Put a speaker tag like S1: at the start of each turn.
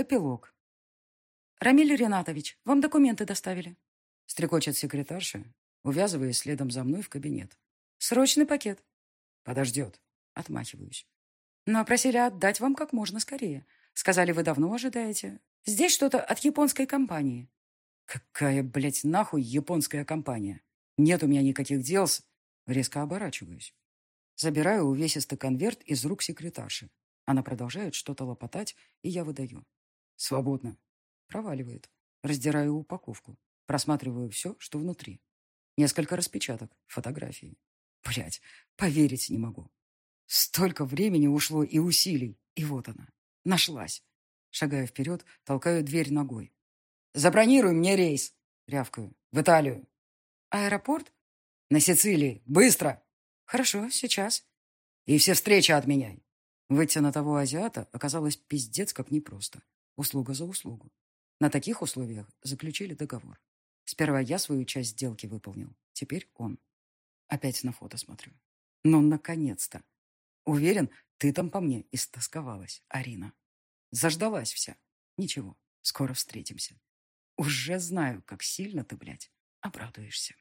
S1: Эпилог. «Рамиль Ренатович, вам документы доставили?» Стрекочет секретарша, увязываясь следом за мной в кабинет. «Срочный пакет». «Подождет». Отмахиваюсь. «Но просили отдать вам как можно скорее. Сказали, вы давно ожидаете. Здесь что-то от японской компании». «Какая, блядь, нахуй японская компания? Нет у меня никаких дел с...» Резко оборачиваюсь. Забираю увесистый конверт из рук секретарши. Она продолжает что-то лопотать, и я выдаю. Свободно. Проваливает. Раздираю упаковку. Просматриваю все, что внутри. Несколько распечаток, фотографии. Блять, поверить не могу. Столько времени ушло и усилий. И вот она. Нашлась. Шагаю вперед, толкаю дверь ногой. «Забронируй мне рейс!» Рявкаю. «В Италию!» «Аэропорт?» «На Сицилии! Быстро!» «Хорошо, сейчас». «И все встречи отменяй!» Выйти на того азиата оказалось пиздец как непросто. Услуга за услугу. На таких условиях заключили договор. Сперва я свою часть сделки выполнил. Теперь он. Опять на фото смотрю. Ну, наконец-то. Уверен, ты там по мне истосковалась, Арина. Заждалась вся. Ничего, скоро встретимся. Уже знаю, как сильно ты, блядь, обрадуешься.